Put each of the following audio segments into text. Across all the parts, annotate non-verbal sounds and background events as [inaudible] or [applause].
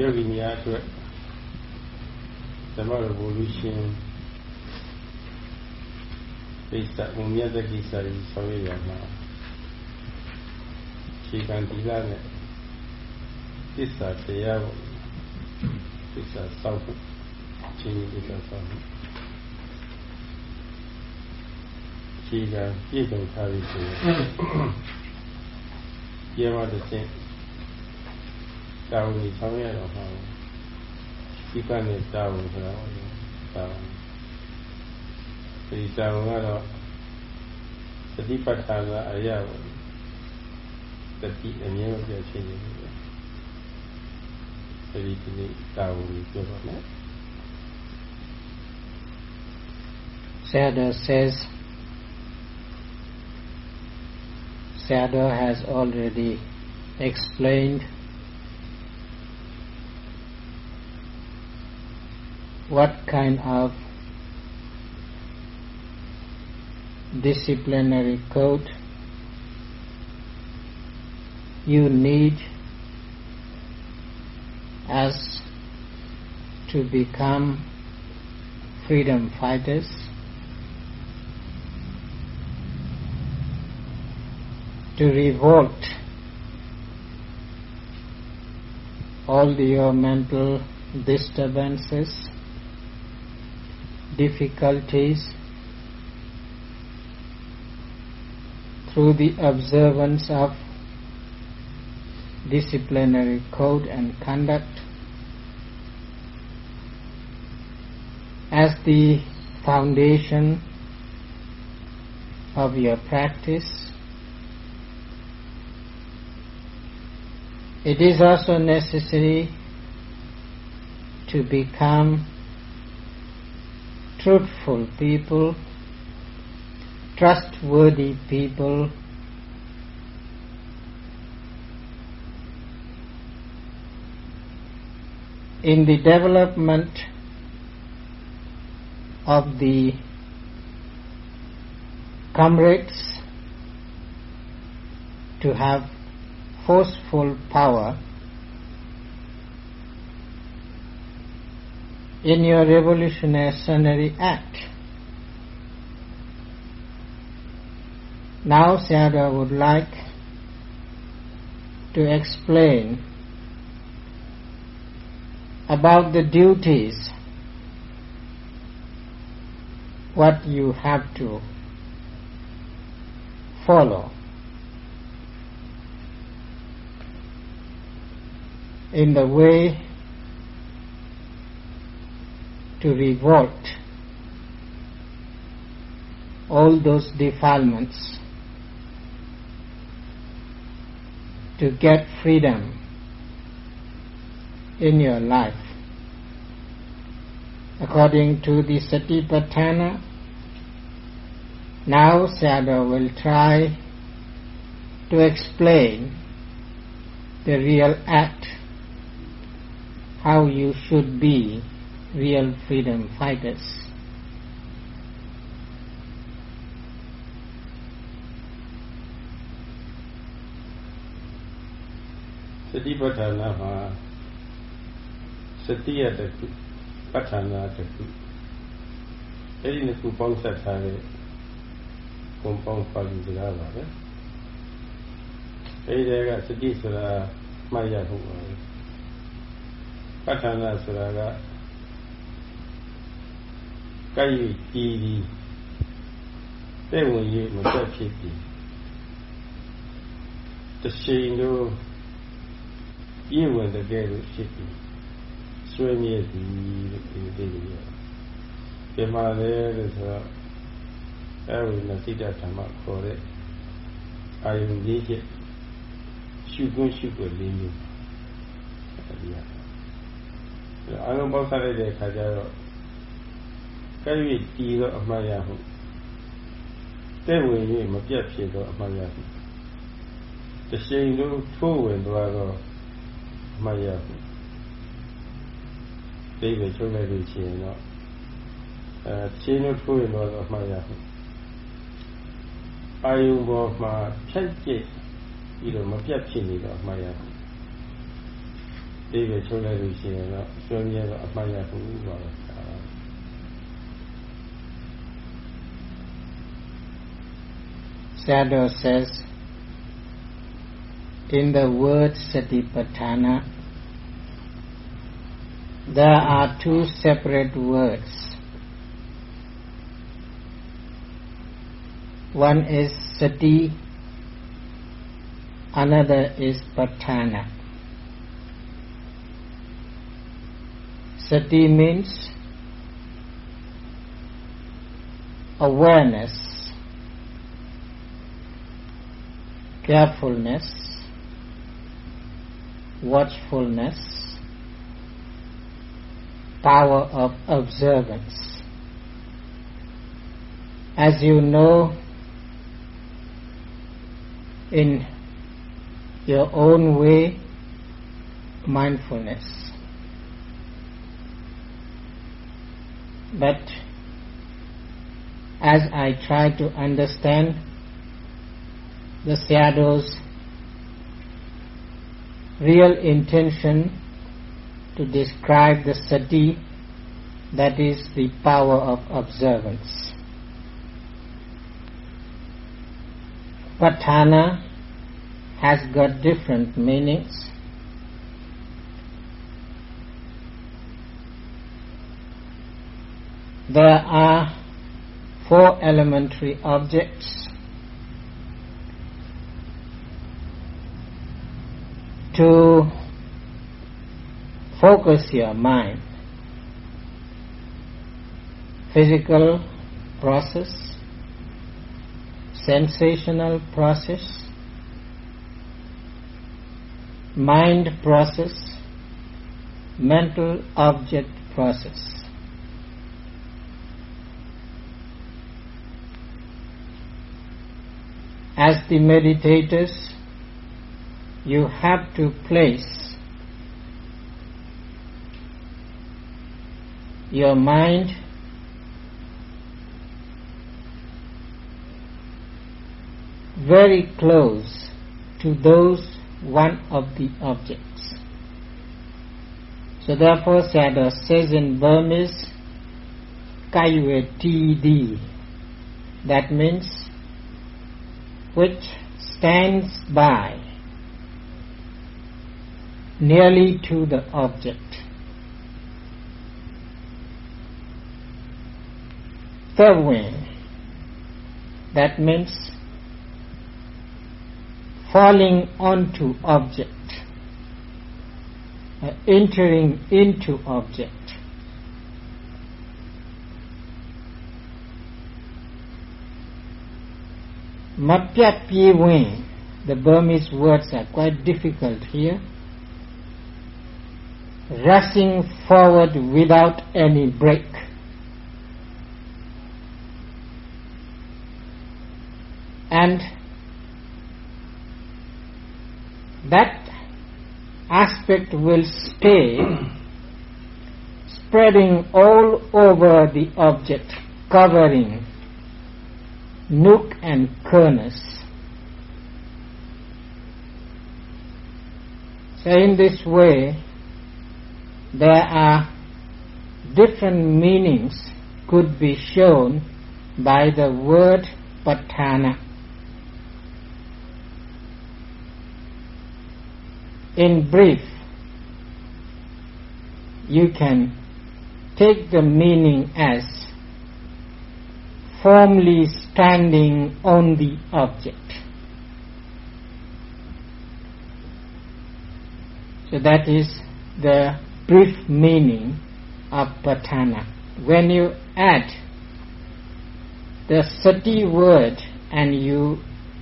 ယောဂီများအတွက်သမရဘူလူရှင်ပိဿဘုံမြတ်တဲ့ကိစ္စကြီးဆောင်ရွက်ရမှာခြေကံဒီလာနဲ့သစ္စာတရားကိုသစ္စာစောင့်ဖို့ချင်းသစ္စာစောင့်ဖို့ခြေကံပြည့်စုံထားပြီဆိုရင်ကျေမတဲ့ 大卫方面的话，一般的大卫和大卫，所以大卫啊，สติปัฏฐานละอายะสติอันนี้มันจะใช่ยังไงสติที่นี่ตาวิจารณะ says Sayadaw has already explained what kind of disciplinary code you need as to become freedom fighters? To revolt all your mental disturbances difficulties through the observance of disciplinary code and conduct as the foundation of your practice. It is also necessary to become truthful people, trustworthy people, in the development of the comrades to have forceful power in your revolutionary act. Now Sayadaw would like to explain about the duties what you have to follow in the way to revolt all those defilements to get freedom in your life. According to the Satipatthana, now Sayadaw will try to explain the real act, how you should be real freedom fighters. စတိပဋ္ဌာနာမှာစတိရတခုပဋ္ဌာနာတခုအဲ့ဒီနှစ်ခုပေါင်းဆက်ထားတဲ့ကွန်ပေါင်းပါဠိစကားပါပဲအဲ့ဒီကစတိဆိုတာမှတ်ရဖို့ပါပဲပဋ္ဌာနာဆိုတာက ကြိုက်ကြည်ပြီးတဲ့ဝင်ရမတက်ဖြစ်ပြီးတရှိန်တို့ပြည့်ဝင်တဲ့ကဲလို့ဖြစ်ပြီးဆွေးမြေ့သည်လို့ဒီသိကြရပြမလဲလို့ဆိုတော့အဲဝိနစိတ္တဓမ္မခေါ်တဲ့အာယုန်ကြီးချက်ရှုခွင့်ရှုခွင့်လေးမျိုးအဲဒီဟာအာလုံးပေါက်ဆက်လိုက်တဲ့အခါကျတော့ ကဲ့၍တည်တော့အမှန်ရဟုတဲ့ဝင်၍မပြတ်ဖြစ်တော့အမှန်ရဟုတရှိန်တို့ထိုးဝင်သွားတော့အမှန်ရဟုသိပဲချုပ်လိုက်လို့ရှိရင်တော့အဲရှင်းလို့ထိုးရင်တော့အမှန်ရဟုအာယုံပေါ်မှာဖြတ်ကျက်ပြီးတော့မပြတ်ဖြစ်နေတော့အမှန်ရဟုအိဗယ်ချုပ်လိုက်လို့ရှိရင်တော့ဆွေးမြဲတော့အမှတ်ရဘူးပါပဲ Sayadaw says in the word satipatthana there are two separate words. One is sati another is patthana sati means awareness carefulness, watchfulness, power of observance. As you know, in your own way, mindfulness. But as I try to understand the Sayadaw's real intention to describe the sati that is the power of observance. Patthana has got different meanings. There are four elementary objects to focus your mind. Physical process, sensational process, mind process, mental object process. As the meditators you have to place your mind very close to those one of the objects. So therefore Sayadaw says in Burmese, Kaiwe that means which stands by nearly to the object. Third that means falling onto object, uh, entering into object. Mapya the Burmese words are quite difficult here rushing forward without any break. And that aspect will stay spreading all over the object, covering nook and corners. So in this way, there are different meanings could be shown by the word patthana. In brief, you can take the meaning as firmly standing on the object. So that is the brief meaning of patthana. When you add the sati word and you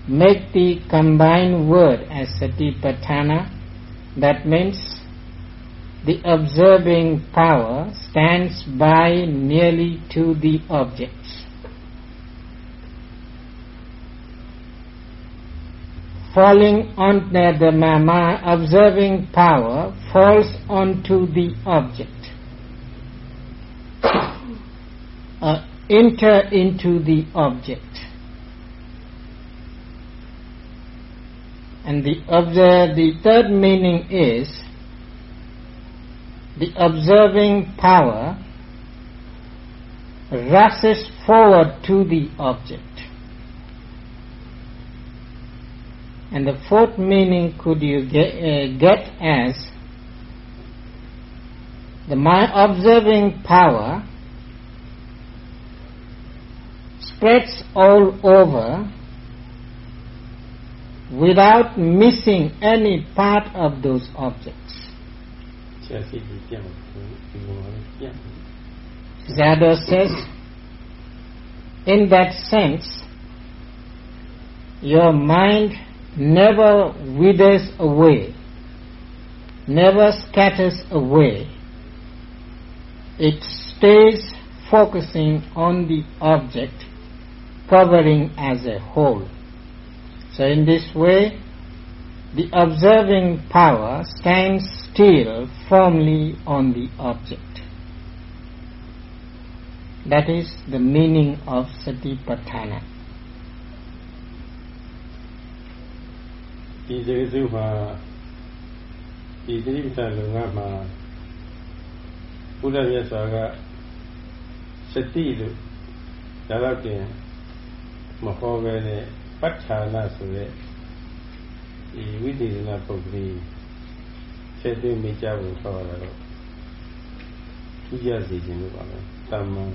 make the combined word as sati patthana, that means the observing power stands by nearly to the objects. Falling on the mama observing power falls onto the object uh, enter into the object and the the third meaning is the observing power rushes forward to the object. And the fourth meaning could you get, uh, get as the my observing power spreads all over without missing any part of those objects. Sayadaw says, in that sense, your mind never withers away, never scatters away. It stays focusing on the object, covering as a whole. So in this way, the observing power stands still firmly on the object. That is the meaning of satipatthana. ဒီစကားစုမှာဒီသတိပဋ္ဌာန်လုံငါမှာဘုရားမြတ်စွာကစတိလို့ဒါတော့ပြင်မဟောပဲနဲ့ပဋ္ဌာနာဆိုတဲ့ဒီဝိသေသနာပုဂ္ဂိဆက်သွင်းမိကြဖို့ခေါ်ရတော့ထူးခြားစေခြင်းလို့ပါပဲတာမန်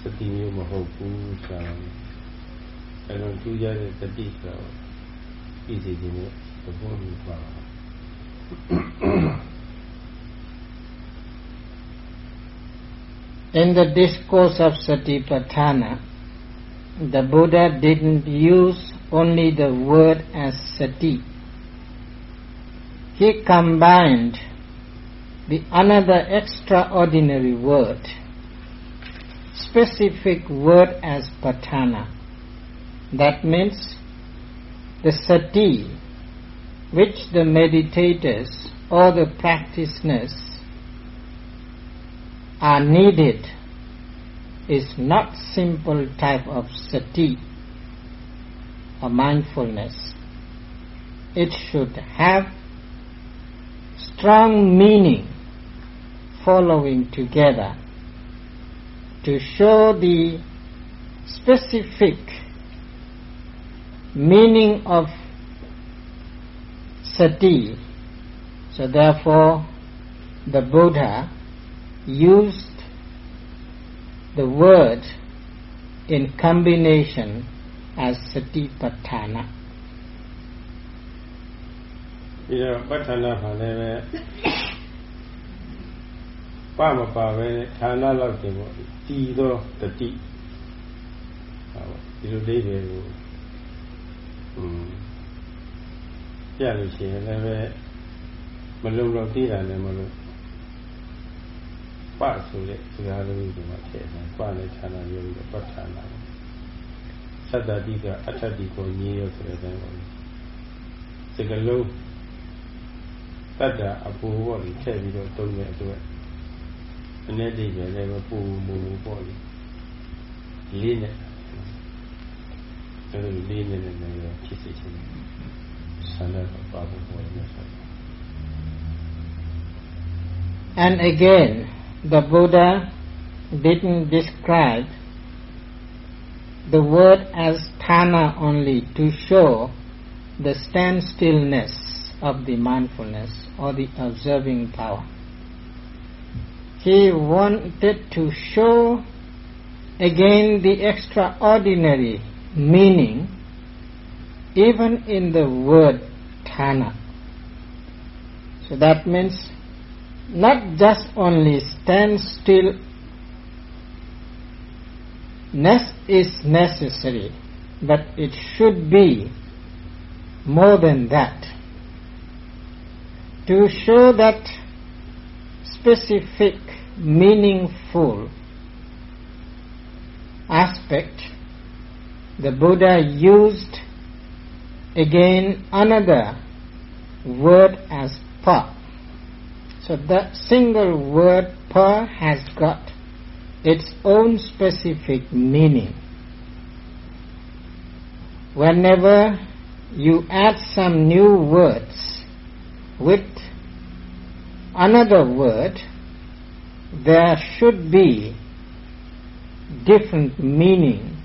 စတိမျိုးမဟုတ်ဘူးဆိုတာအဲတော့ထူးခြားတဲ့စတိဆိုတော့ In the discourse of Satipatthana, the Buddha didn't use only the word as sati. He combined the another extraordinary word, specific word as patthana. That means the sati which the meditators or the practitioners are needed is not simple type of sati or mindfulness. It should have strong meaning following together to show the specific meaning of sati. So therefore the Buddha used the word in combination as satipatthana. ပြီးတော့ပဋ္ဌာနာမှာလည်းပဲပမပါပဲဌာနလောက်တင်ပေါ့တည်သောတတိဟာပေါ့ဒီလိုလေးတွေကိုอืม ပြလို့ရှိရင်လည်းပဲမလုံတော့သိတာလည်းမလို့ပဆိုတဲ့စကားလုံးဒီမှာထည့်တယ်ပနဲ့ဌာနမျိုးပြီးပဋ္ဌာနာသတ္တတိကအဋ္ဌတိကိုညည်းရဆိုတဲ့အတိုင်းပေါ့စကလုံးတတ္တအပူပေါ့လေထည့်ပြီးတော့သုံးတဲ့အတွက်အနည်းတိပဲလည်းပူမူမူပေါ့လေလေးနဲ့ And again, the Buddha didn't describe the word as thana only to show the standstillness of the mindfulness or the observing power. He wanted to show again the extraordinary meaning even in the word thana. So that means not just only stand still ness is necessary, but it should be more than that. To show that specific, meaningful aspect, the Buddha used again another word as pa. So the single word pa has got its own specific meaning. Whenever you add some new words with another word, there should be different meaning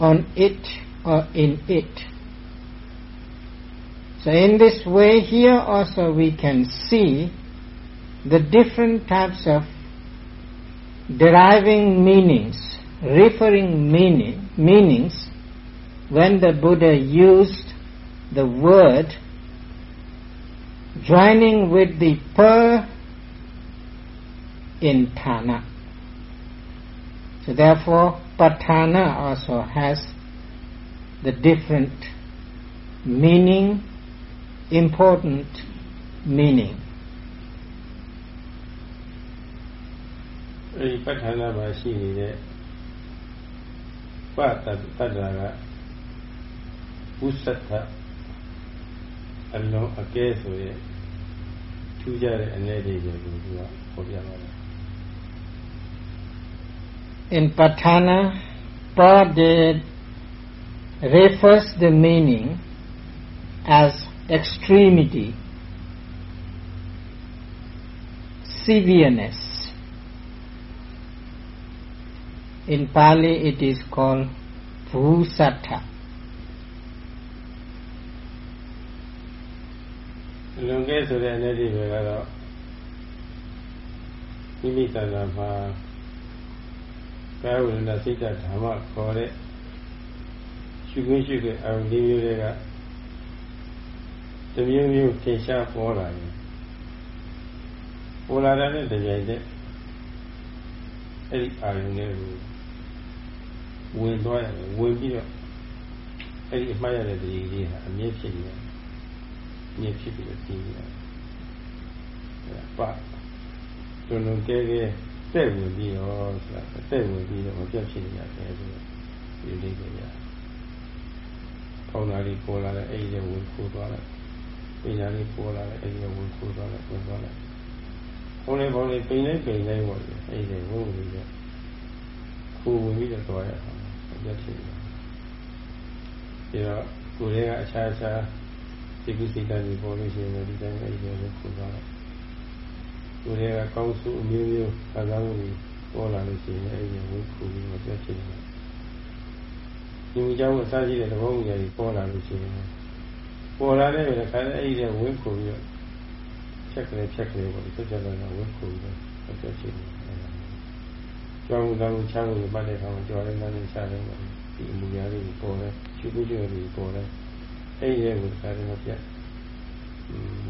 on it or in it. So in this way here also we can see the different types of deriving meanings, referring meaning, meanings when the Buddha used the word joining with the per in Thana. So therefore, patthana also has the different meaning, important meaning. အဲဒီပဋ္ဌာနာမှာရှိနေတဲ့ပတ္တပတ္တကဝုသတ္ထအလုံးအကဲဆိုရဲထူးခြားတဲ့အနေတွေကိုသူကပေါ်ပြပါတယ် in Patthana, Pradid refers the meaning as extremity, severeness. In Pali it is called Bhusatha. ကာယဝိညာဉ်စိတ်ဓာတ်ဓမ္မခေါ်တဲ့ရှုခွင့်ရှုတဲ့အာရုံလေးမျိုးတွေကတမျိုးမျိုးထင်ရှားပေါ်လာတယ်ပေါ်လာတဲ့တကြိမ်တဲ့အဲ့ဒီအာရုံလေးကိုဝင်သွားရတယ်ဝင်ပြီးတော့အဲ့ဒီအမှားရတဲ့တကြိမ်လေးဟာအမြဲဖြစ်နေတယ်အမြဲဖြစ်ပြီးတော့သိနေတယ်ပါတွန်တွန်ကဲကဲ တဲ့ဝင်ပြီးတော့ဆိုတာတဲ့ဝင်ပြီးတော့မပြတ်ဖြစ်နေရတယ်ဆိုတော့ဒီလေးကိုရဖောင်းလာလေးပေါ်လာတဲ့အဲ့ဒီဝင်ခိုးသွားလိုက်ပညာလေးပေါ်လာတဲ့အဲ့ဒီဝင်ခိုးသွားလိုက်ဝင်သွားလိုက်ဖောင်းလေးဖောင်းလေးပိန်လေးပိန်လေးပေါ့အဲ့ဒီဝင်ဝင်ပြီးတော့ခိုးဝင်ပြီးတော့သွားရအောင်မပြတ်ဖြစ်နေတယ်ဒါတော့ကိုယ်လေးကအခြားအခြားဒီကုစိတ်တန်ကြီးပေါ်လို့ရှိရင်ဒီတိုင်းအဲ့ဒီဝင်ခိုးသွားလိုက် ကိုယ်တွေကကောင်းစုအမျိုးမျိုးခံစားမှုတွေပေါ်လာလို့ရှိရင်အဲ့ဒီဝိခုပြီးတော့ပြတ်ဖြစ်နေတယ်။ဒီကြောင့်အစားရှိတဲ့သဘောမူတွေပေါ်လာလို့ရှိရင်ပေါ်လာတဲ့အခါအဲ့ဒီဝိခုပြီးတော့ဖြက်ကလေးဖြက်ကလေးပေါ့ဒီဆက်ကြတော့ဝိခုပြီးတော့ပြတ်ဖြစ်နေတယ်။ကြောင်းကောင်းချမ်းကိုပတ်တဲ့အခါမှာကြော်ရင်းနဲ့ချတယ်ပေါ့ဒီအမူအရာတွေပေါ်တယ်ချူပူချူတွေပေါ်တယ်အဲ့ဒီရဲ့ကိုခါရမပြတ်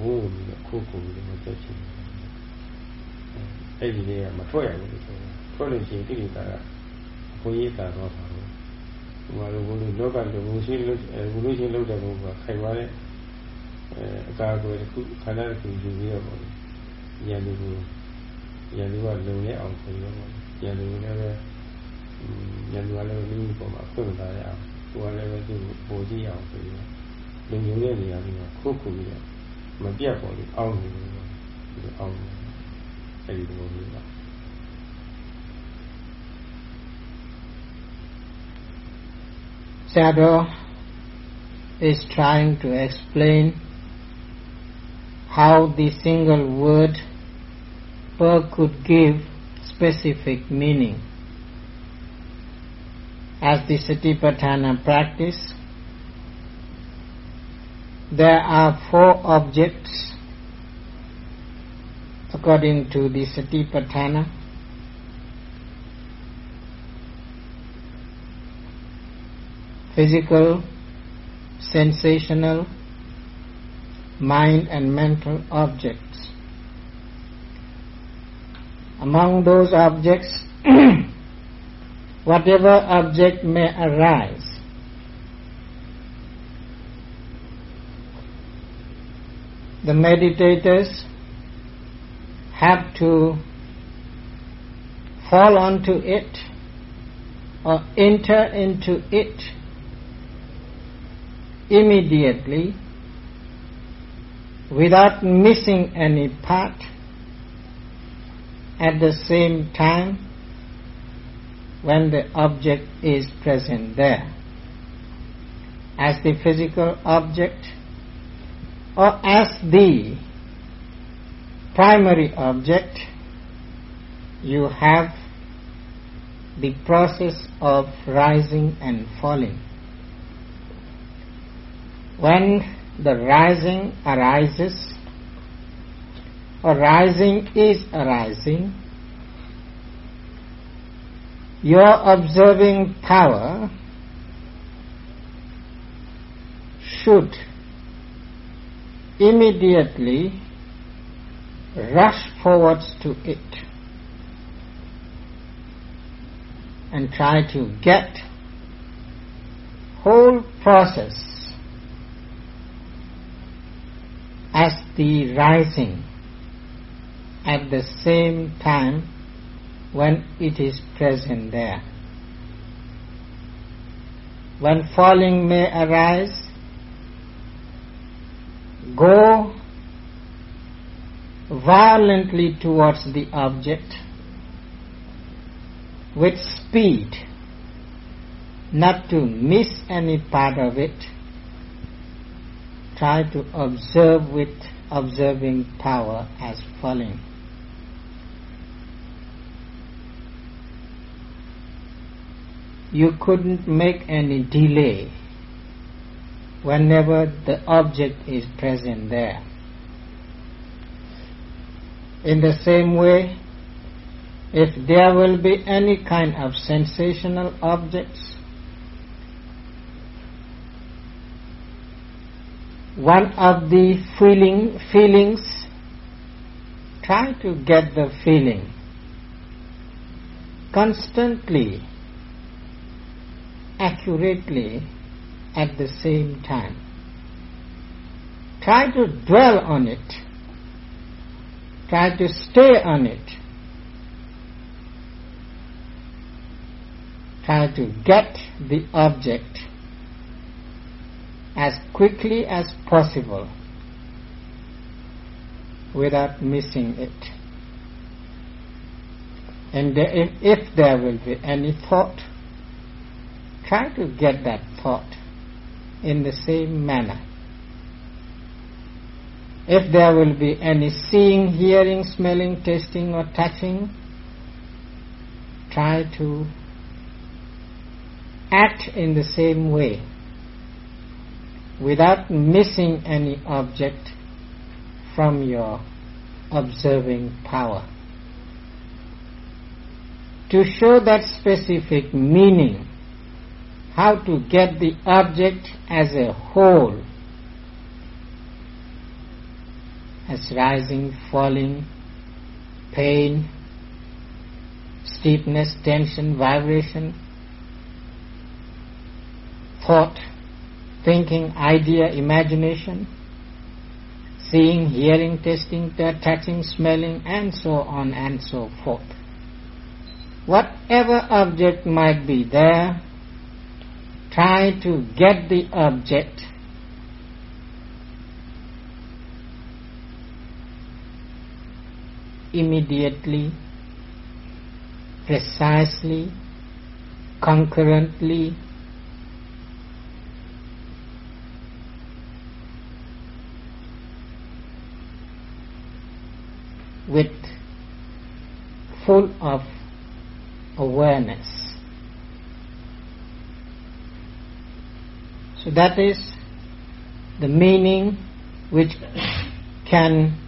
ဝိုးပြီးတော့ခုခုပြီးတော့ပြတ်ဖြစ်နေ အဲ့ဒီလေးကမထွက်ရဘူးလို့ဆိုတာထွက်လို့ရှိရင်တိတိတာကအခွင့်အရေးတာတော့ပါဘူးဟိုမှာလို့ဘုလို့လောကလူရှိလို့ဘုလို့ရှိလို့တဲ့ဘုကခိုင်ပါတဲ့အဲအကာအကွယ်တစ်ခုခန္ဓာတစ်ခုယူပြီးတော့ပေါ့ဉာဏ်လူကိုဉာဏ်လူကလုံနေအောင်ဆိုတော့ဉာဏ်လူလည်းပဲဉာဏ်လူကလည်းလူပေါ်မှာဖွင့်လာရအောင်ကိုယ်ကလည်းပဲသူ့ကိုပိုကြည့်အောင်ဆိုပြီးတော့လုံုံတဲ့နေရာကခုတ်ခုပြီးတော့မပြတ်ပေါ်လို့အောင်းနေတယ်အောင်းနေ Sayadaw is trying to explain how the single word per could give specific meaning. As the Satipatthana practice, there are four objects according to the Satipatthana. Physical, sensational, mind and mental objects. Among those objects, [clears throat] whatever object may arise, the meditators have to fall onto it or enter into it immediately without missing any part at the same time when the object is present there. As the physical object or as the primary object you have the process of rising and falling. When the rising arises, or rising is arising, your observing power should immediately rush forwards to it and try to get whole process as the rising at the same time when it is present there. When falling may arise, go violently towards the object with speed, not to miss any part of it. Try to observe with observing power as falling. You couldn't make any delay whenever the object is present there. In the same way, if there will be any kind of sensational objects, one of the feeling, feelings, try to get the feeling constantly, accurately, at the same time. Try to dwell on it. Try to stay on it. Try to get the object as quickly as possible without missing it. And if, there will be any thought, try to get that thought in the same manner. If there will be any seeing, hearing, smelling, tasting or touching, try to act in the same way without missing any object from your observing power. To show that specific meaning, how to get the object as a whole, as rising, falling, pain, steepness, tension, vibration, thought, thinking, idea, imagination, seeing, hearing, tasting, touching, smelling, and so on and so forth. Whatever object might be there, try to get the object immediately, precisely, concurrently, with full of awareness. So that is the meaning which can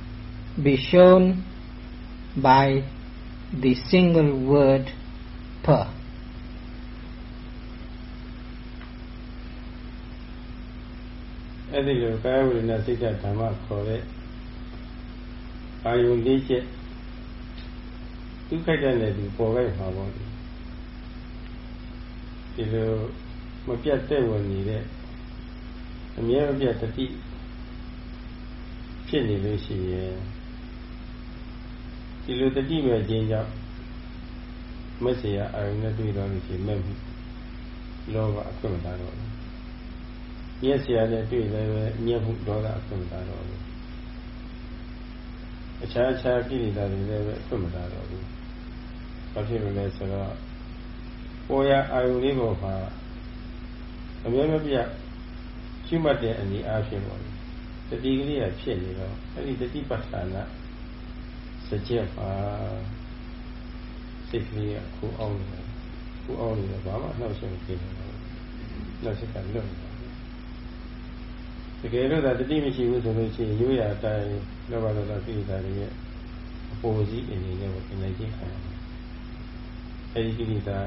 be shown by the single word per. Ethical Kayawina Sikha Dhamma Kore Ayun Niche Dukhaita Nedi Kore Havani ဒီလိုမပြတ်တဲ့ဝင်နေတဲ့အမြဲမပြတ်တတိဖြစ်နေလို့ရှိရဲ့ ဒီလိုတတိမဲ့ခြင်းကြောင့်မက်ဆေရအာရုံနဲ့တွေ့တော့လို့ရှိရင်မဲ့မှုလောဘအခွင့်မသာတော့ဘူး။မျက်ဆေရနဲ့တွေ့လည်းပဲမျက်မှုဒေါသအခွင့်မသာတော့ဘူး။အခြားအခြားကိလေသာတွေလည်းပဲအခွင့်မသာတော့ဘူး။ဘာဖြစ်လို့လဲဆိုတော့ပေါ်ရအာရုံလေးပေါ်မှာအမြဲမပြတ်ရှိမှတ်တဲ့အနေအားဖြင့်ပေါ့လေ။တတိကလေးကဖြစ်နေတော့အဲ့ဒီတတိပ္ပဌာနာ စကြက်ပါစိတ်ကလေးကခိုးအောင်နေတယ်ခိုးအောင်နေတယ်ဘာမှနှောက်ရှက်မဖြစ်ဘူးနှောက်ရှက်ကလွတ်နေတယ်တကယ်လို့သာတတိမရှိဘူးဆိုလို့ရှိရင်ရိုးရာအတိုင်းလောဘဒေါသကိလေသာတွေရဲ့အပေါ်စီးအနေနဲ့ကိုအနိုင်ကျင့်ခံရတယ်အဲဒီကိလေသာ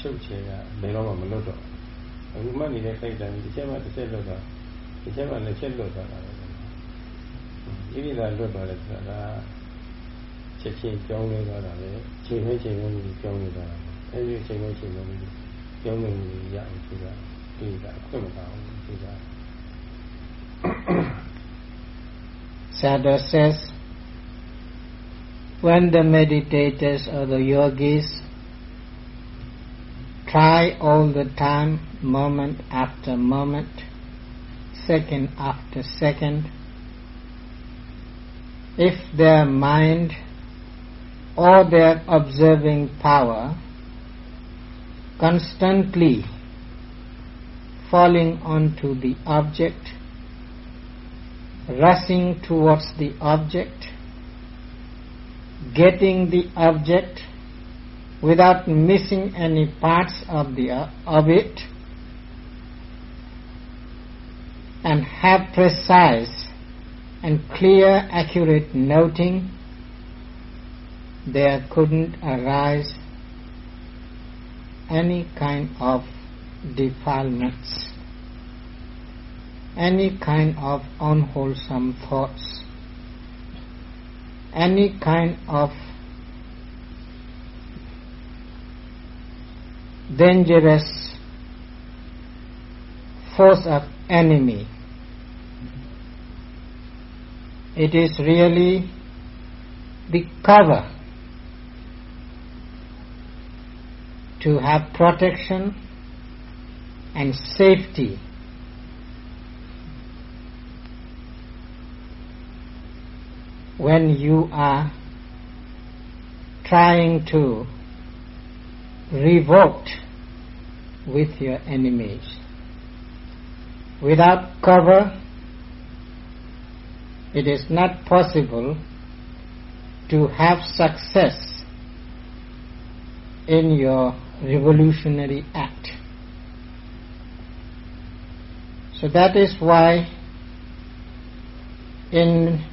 ချုပ်ချယ်ကဘယ်တော့မှမလွတ်တော့အခုမှနေတဲ့စိတ်တိုင်းတစ်ချက်မှတစ်ချက်လွတ်တော့တစ်ချက်မှနှစ်ချက်လွတ်သွားတာပဲကိလေသာလွတ်သွားတယ်ဆိုတာက ချက်ချင်းကြောင်းလဲသွားတာပဲချိန်ဝဲချိန်ဝဲကြီးကြောင်းလဲသွားတာအဲဒီချိန်ဝဲချိန်ဝဲကြီးကြောင်းလဲကြီးရအောင်ဆိုတာကိလေသာအခွင့်မပါဘူးဆိုတာ Sadhu [coughs] says, when the meditators or the yogis try all the time, moment after moment, second after second, if their mind or their observing power constantly falling onto the object, rushing towards the object, getting the object without missing any parts of the of it and have precise and clear accurate noting there couldn't arise any kind of defilements any kind of unwholesome thoughts any kind of dangerous force of enemy. It is really the cover to have protection and safety when you are trying to revolt with your enemies. Without cover, it is not possible to have success in your revolutionary act. So that is why in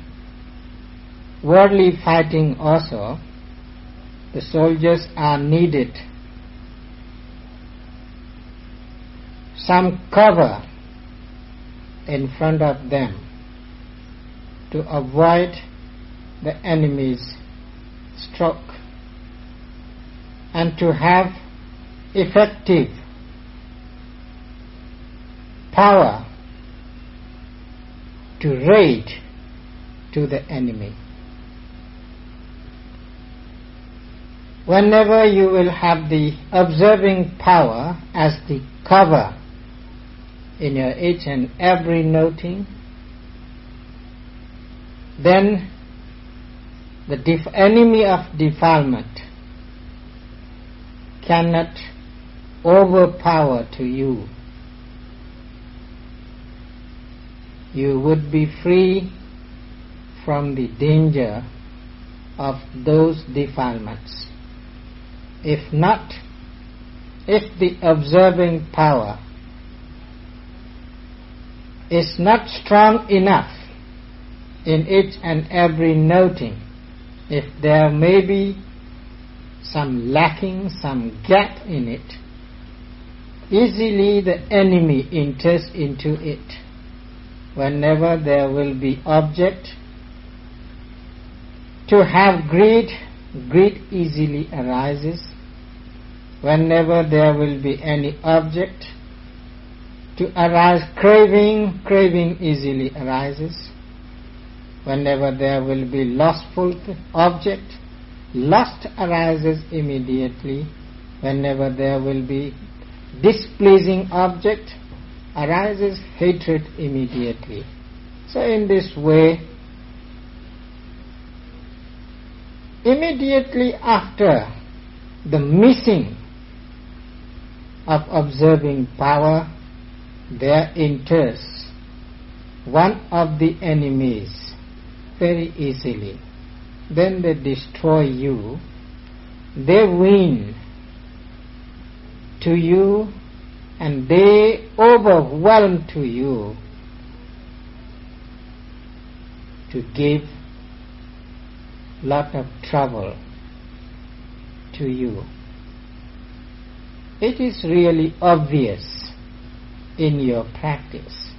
worldly fighting also, the soldiers are needed some cover in front of them to avoid the enemy's stroke and to have effective power to raid to the enemy. Whenever you will have the observing power as the cover in your each and every noting, then the enemy of defilement cannot overpower to you. You would be free from the danger of those defilements. If not, if the observing power is not strong enough in each and every noting, if there may be some lacking, some gap in it, easily the enemy enters into it. Whenever there will be object to have greed, greed easily arises. Whenever there will be any object to arise craving, craving easily arises. Whenever there will be lustful object, lust arises immediately. Whenever there will be displeasing object, arises hatred immediately. So in this way, immediately after the missing of observing power, there enters one of the enemies very easily. Then they destroy you they win to you and they overwhelm to you to give lot of trouble to you. It is really obvious in your practice.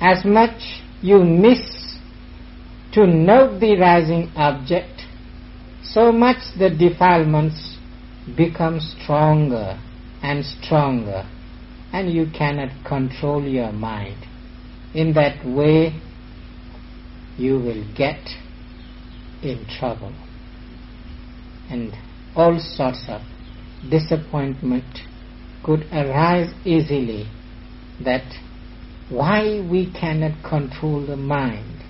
As much you miss to note the rising object, so much the defilements become stronger and stronger, and you cannot control your mind. In that way, you will get in trouble. And all sorts of disappointment could arise easily that why we cannot control the mind.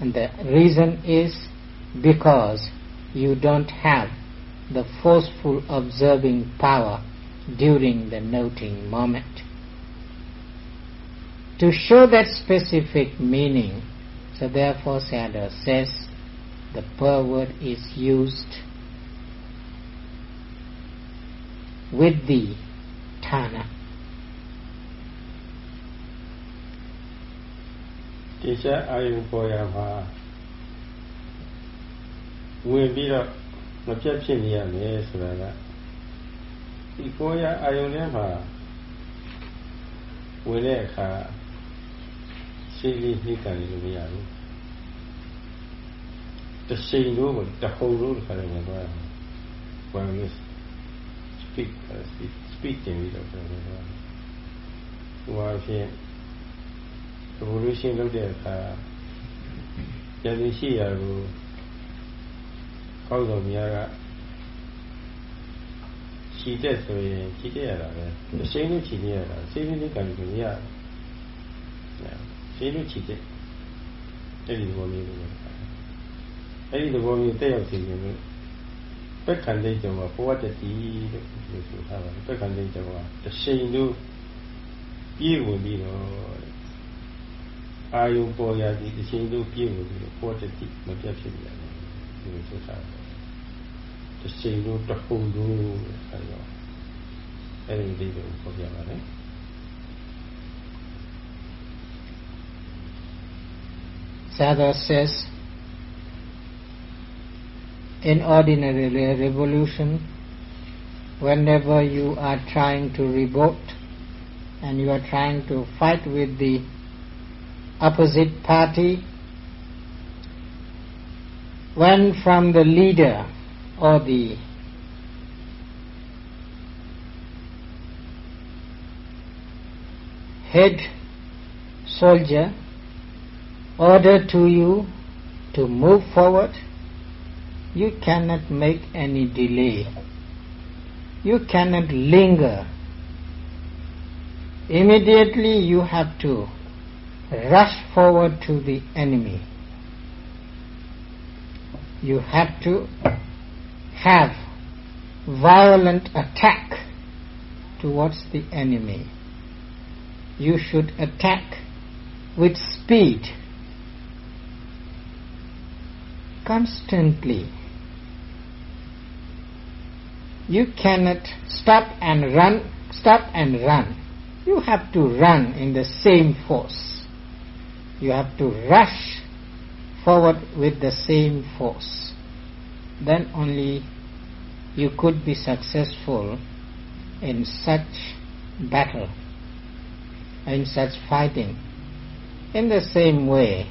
And the reason is because you don't have the forceful observing power during the noting moment. To show that specific meaning, so therefore Sayadaw says the pa word is used with the thana. Teacher, ဝင်ပြီးတော့မပြတ်ဖြစ်နေရမယ်ဆိုတာကဒီပေါ်ရအာယုထဲမှာဝင်တဲ့အခါရှိလေးနှိကံလို့မရဘူးတရှိန်လို့တဟုန်လို့ခါတယ်ဝင်သွားတယ် when we speak uh, speak speak တင်ပြီးတော့ပြောတယ်ဟိုအဖြစ် evolution လုပ်တဲ့အခါဉာဏ်ရှိရာကို ကောက်တော်များကခြိတက်ဆိုရင်ခြိတက်ရတာပဲအရှိန်နဲ့ခြိနေရတာစိတ်နဲ့ကံကိုမရစိတ်နဲ့ခြိတက်အဲ့ဒီဘောမျိုးကိုအဲ့ဒီဘောမျိုးတက်ရောက်စီရင်လို့ပက္ခန္တိကြောင့်ဘဝတတိလို့ဆိုထားပါတယ်ပက္ခန္တိကြောင့်တရှိန်တို့ပြေဝင်ပြီးတော့အာယုပေါ်ရသည်တရှိန်တို့ပြေဝင်ပြီးတော့ဘောတတိမပြတ်ဖြစ်နေတယ်ဒီလိုဆိုထားတယ် တစ်ချိန်လုံးတစ်ခုလုံးဆိုတော့အဲ့ဒီလေးကိုပြောပြပါတယ်။ Sayadaw says in ordinary revolution whenever you are trying to revolt and you are trying to fight with the opposite party when from the leader or the head soldier order to you to move forward, you cannot make any delay. You cannot linger. Immediately you have to rush forward to the enemy. You have to have violent attack towards the enemy. You should attack with speed constantly. You cannot stop and run, stop and run. You have to run in the same force. You have to rush forward with the same force. Then only you could be successful in such battle, in such fighting. In the same way,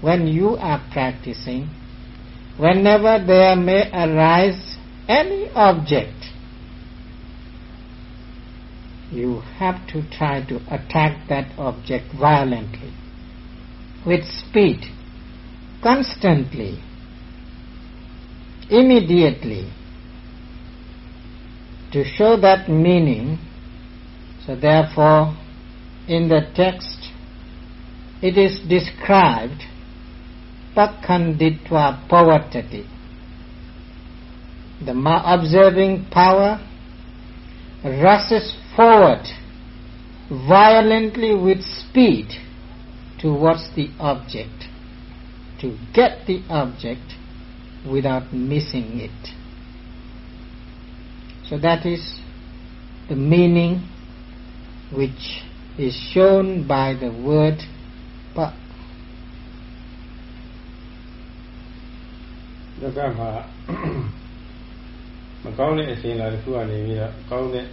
when you are practicing, whenever there may arise any object, you have to try to attack that object violently, with speed, constantly, immediately, to show that meaning. So therefore, in the text, it is described pakhanditva pavatati. The observing power rushes forward violently with speed towards the object to get the object without missing it. So that is the meaning which is shown by the word pa. လောကမှာမကောင်းတဲ့အစဉ်လာတစ်ခုကနေပြီးတော့ကောင်းတဲ့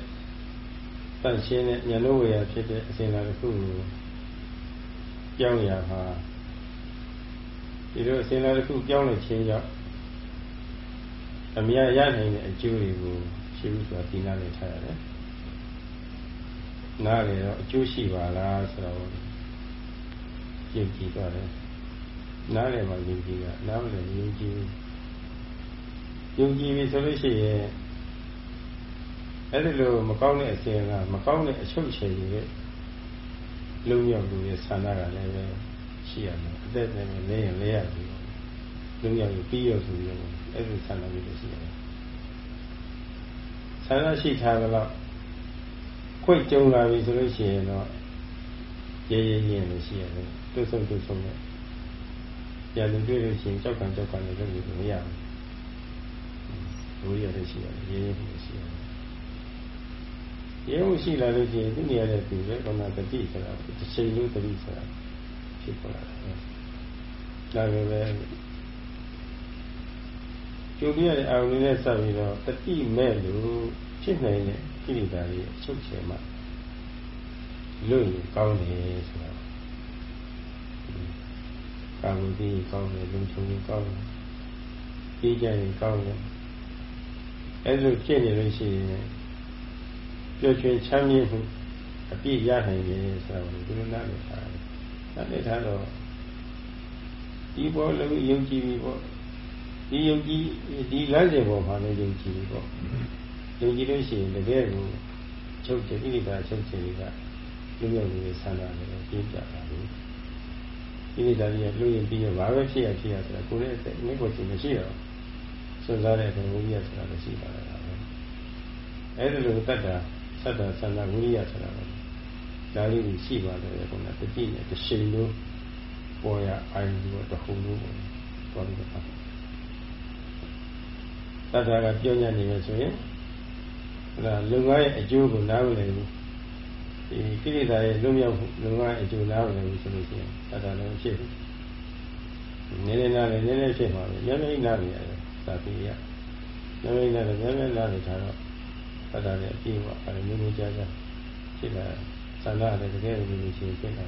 တန့်ရှင်းတဲ့ဉာဏ်လို့ဝေရဖြစ်တဲ့အစဉ်လာတစ်ခုကိုပြောင်းရမှာဒီလိုအစဉ်လာတစ်ခုပြောင်းလိုက်ခြင်းကြောင့်အမြတ်ရနိုင်တဲ့အကျိုးတွေကို ရှိဘူးဆိုတာဒီနားလည်ထားရတယ်နားလေတော့အကျိုးရှိပါလားဆိုတော့ယုံကြည်သွားတယ်နားလေမှာယုံကြည်တာနားမလဲယုံကြည်ယုံကြည်ပြီဆိုလို့ရှိရင်အဲ့ဒီလိုမကောင်းတဲ့အစဉ်ကမကောင်းတဲ့အချုပ်ချယ်တွေလုံရောက်လို့ရဆန္ဒကလည်းပဲရှိရမယ်အသက်နဲ့လဲရင်လဲရပြီလုံရောက်ပြီးရောဆိုပြီးတော့အဲ့ဒီဆန္ဒမျိုးတွေရှိရတယ် ဆန္ဒရှိထားတော့ခွင့်ကြုံလာပြီဆိုလို့ရှိရင်တော့ရဲရဲရဲလို့ရှိရတယ်တွတ်ဆုံတွတ်ဆုံနဲ့ပြန်လို့တွေ့လို့ရှိရင်ကြောက်ခံကြောက်ခံနဲ့လုပ်လို့မရဘူးဘိုးရတဲ့ရှိရတယ်ရဲရဲလို့ရှိရတယ်ရဲမှုရှိလာလို့ရှိရင်သူနေရာတဲ့သူပဲကမ္ဘာတတိဆိုတာတစ်ချိန်လို့တတိဆိုတာဖြစ်ပေါ်လာတယ်ဒါပဲပဲ ကျုပ်ရတဲ့အာရုံနဲ့စပ်ပြီးတော့တတိမဲ့လို့ဖြစ်နိုင်တဲ့ကိလေသာတွေအချုပ်ချယ်မှလွတ်ရင်ကောင်းတယ်ဆိုတာကာဝတိကောင်းတယ်လုံချုံရင်ကောင်းတယ်ပြီးကြရင်ကောင်းတယ်အဲလိုဖြစ်နေလို့ရှိရင်ပျော်ရွှင်ချမ်းမြေ့မှုအပြည့်ရနိုင်တယ်ဆိုတာကိုဒီလိုနားလည်ထားတယ်။နားလည်ထားတော့ဒီဘောလုံးယုံကြည်ပြီးပေါ့ ဒီယုံကြည်ဒီလမ်းစဉ်ပေါ်မှာလည်းယုံကြည်ပြီးပေါ့ယုံကြည်လို့ရှိရင်တကယ်ကိုချုပ်တယ်ဣတိပါချုပ်ချယ်တွေကလူမျိုးတွေဆန္ဒတွေပြင်းပြတာလို့ဣတိတာကြီးကလူရင်ပြီးရဘာပဲဖြစ်ရဖြစ်ရဆိုတာကိုယ်ရဲ့အမြင့်ကိုချင်းမရှိတော့စွန့်စားတဲ့ဘုံကြီးရဆိုတာလည်းရှိတာပဲအဲ့ဒါလိုတတ်တာသတ္တဆန္ဒဝိရိယဆိုတာပဲဒါလေးကိုရှိပါတယ်ကောတတိနဲ့တစ်ချိန်လို့ပေါ်ရအိုင်လို့တခုလို့ပေါ်ပြီးတော့ တတ္တာကပြောညံ့နေမယ်ဆိုရင်ဒါလုံငါရဲ့အကျိုးကိုနားမလည်ဘူးဒီကိလေသာရဲ့လွတ်မြောက်မှုလုံငါရဲ့အကျိုးနားမလည်ဘူးဆိုလို့ရှိရင်တတ္တာလည်းဖြစ်ဘူးနည်းနည်းနားလည်းနည်းနည်းဖြစ်ပါပဲနည်းနည်းနားနေရတယ်သာတိရနည်းနည်းနားလည်းနည်းနည်းနားနေထားတော့တတ္တာလည်းအပြည့်ပါအဲမျိုးမျိုးကြားကြားဖြစ်လာဆန္ဒလည်းတကယ်ကိုမျိုးချင်းဖြစ်လာ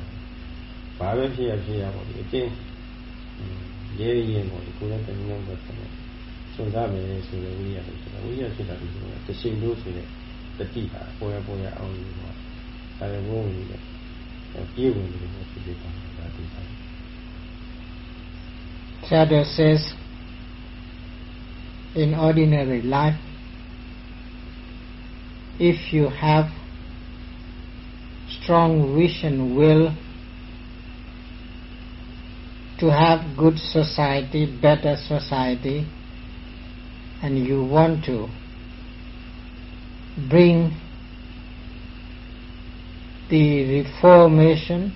ဘာပဲဖြစ်ရဖြစ်ရပေါ့ဒီအတင်းရဲရဲပေါ့ဒီကိုယ်နဲ့တမျိုးပဲဖြစ်နေ စွန့်စားမယ်ဆိုတဲ့ဝိရိယတွေဆိုတာဝိရိယဖြစ်တာဒီလိုတရှိန်လို့ဆိုတဲ့တတိဟာပေါ်ရပေါ်ရအောင်လို့ပေါ့ဒါလည်းဘုံဝင်နေပြေဝင်နေတယ်ဖြစ်ဖြစ်ပါဒါဒီပါ Shadow says in ordinary life if you have strong vision will to have good society, better society, and you want to bring the reformation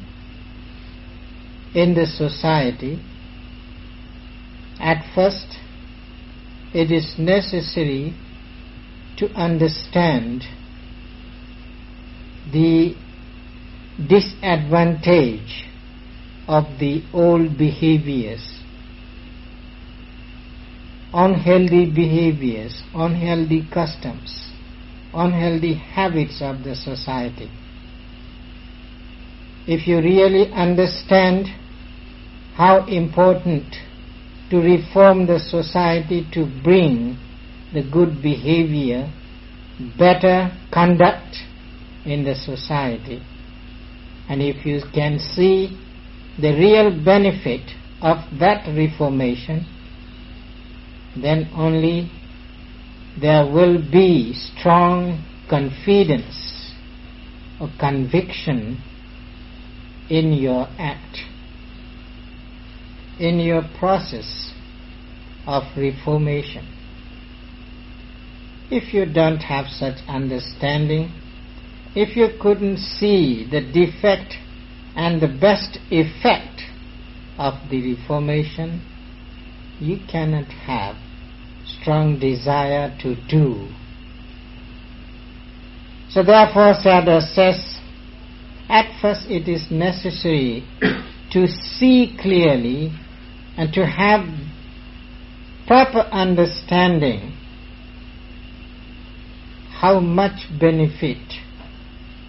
in the society, at first it is necessary to understand the disadvantage of the old behaviors unhealthy behaviors, unhealthy customs, unhealthy habits of the society. If you really understand how important to reform the society to bring the good behavior, better conduct in the society, and if you can see the real benefit of that reformation, then only there will be strong confidence or conviction in your act, in your process of reformation. If you don't have such understanding, if you couldn't see the defect and the best effect of the reformation, you cannot have strong desire to do. So therefore Sayadaw says, at first it is necessary [coughs] to see clearly and to have proper understanding how much benefit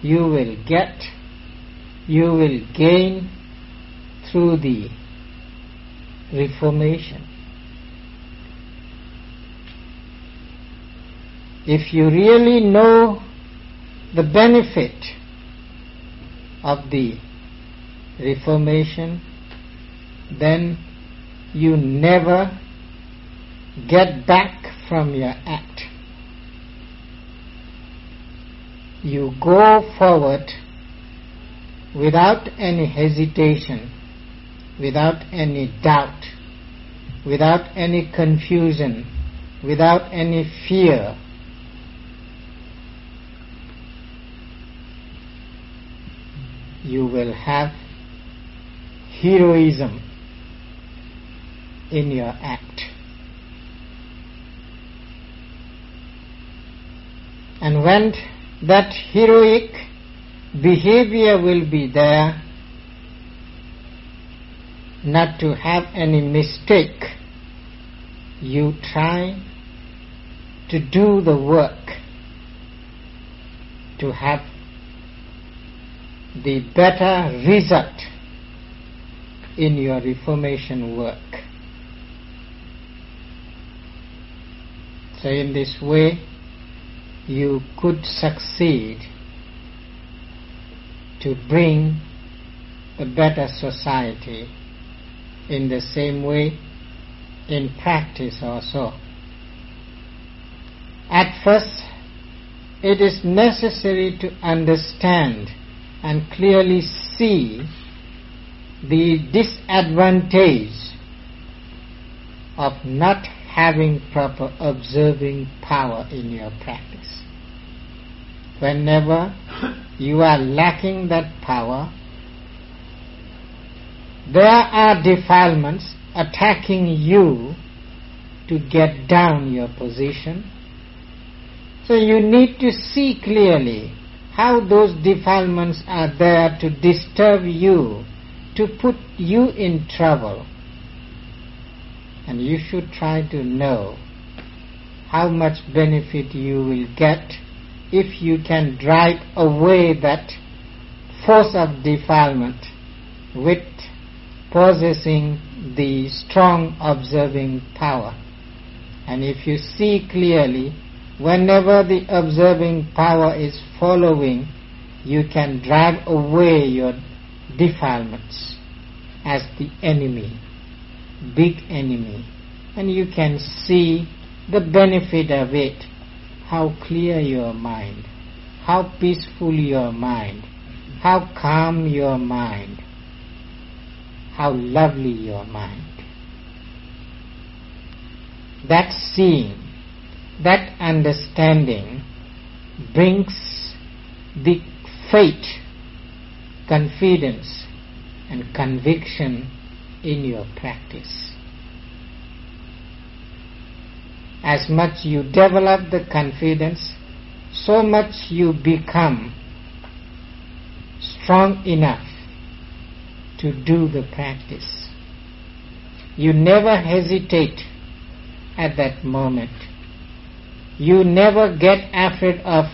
you will get, you will gain through the reformation. If you really know the benefit of the reformation, then you never get back from your act. You go forward without any hesitation, without any doubt, without any confusion, without any fear. You will have heroism in your act. And when that heroic behavior will be there, not to have any mistake, you try to do the work to have the better result in your reformation work. So in this way, you could succeed to bring a better society in the same way in practice also. At first, it is necessary to understand and clearly see the disadvantage of not having proper observing power in your practice. Whenever you are lacking that power, there are defilements attacking you to get down your position. So you need to see clearly how those defilements are there to disturb you, to put you in trouble. And you should try to know how much benefit you will get if you can drive away that force of defilement with possessing the strong observing power. And if you see clearly, whenever the observing power is following, you can drive away your defilements as the enemy, big enemy. And you can see the benefit of it, how clear your mind, how peaceful your mind, how calm your mind, how lovely your mind. That seeing, that understanding brings the faith, confidence, and conviction in your practice. As much you develop the confidence, so much you become strong enough to do the practice. You never hesitate at that moment. You never get afraid of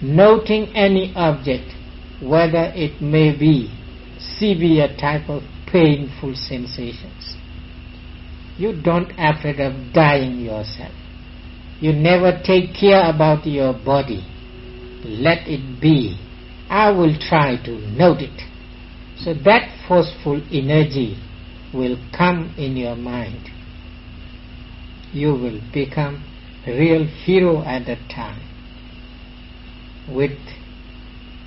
noting any object, whether it may be severe type of painful sensations. You don't afraid of dying yourself. You never take care about your body. Let it be. I will try to note it. So that forceful energy will come in your mind. You will become real hero at that time with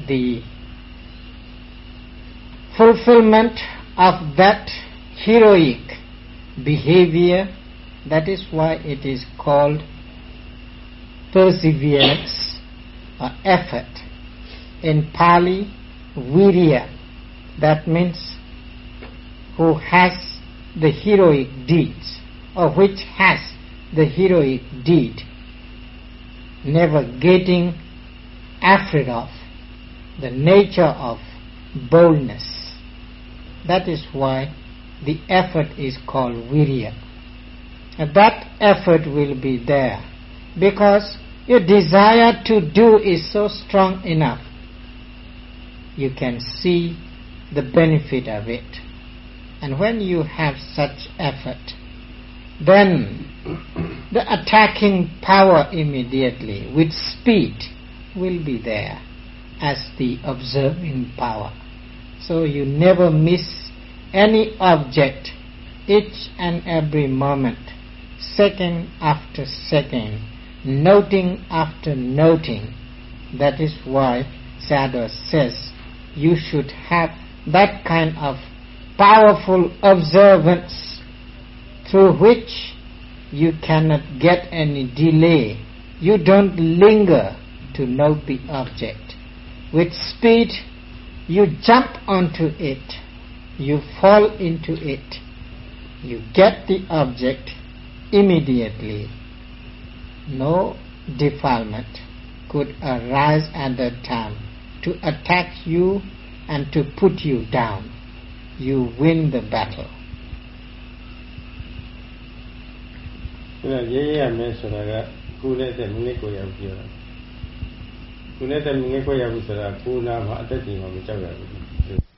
the fulfillment of that heroic behavior. That is why it is called perseverance or effort. In Pali, virya. That means who has the heroic deeds, or which has the heroic deed, never getting afraid of the nature of boldness. That is why the effort is called virya. And that effort will be there because your desire to do is so strong enough. You can see the benefit of it. And when you have such effort, then the attacking power immediately with speed will be there as the observing power. So you never miss any object each and every moment, second after second, noting after noting. That is why Sayadaw says you should have that kind of powerful observance through which you cannot get any delay. You don't linger to note the object. With speed, you jump onto it. You fall into it. You get the object immediately. No defilement could arise at that time to attack you and to put you down. You win the battle. အဲ့ဒါရေးရမယ်ဆိုတာကကိုယ်နဲ့တဲ့မိနစ်ကိုရောက်ပြောတာကိုယ်နဲ့တဲ့မိနစ်ကိုရောက်ပြီဆိုတာကိုယ်နာမှာအသက်ကြီးမှာမကြောက်ရဘူး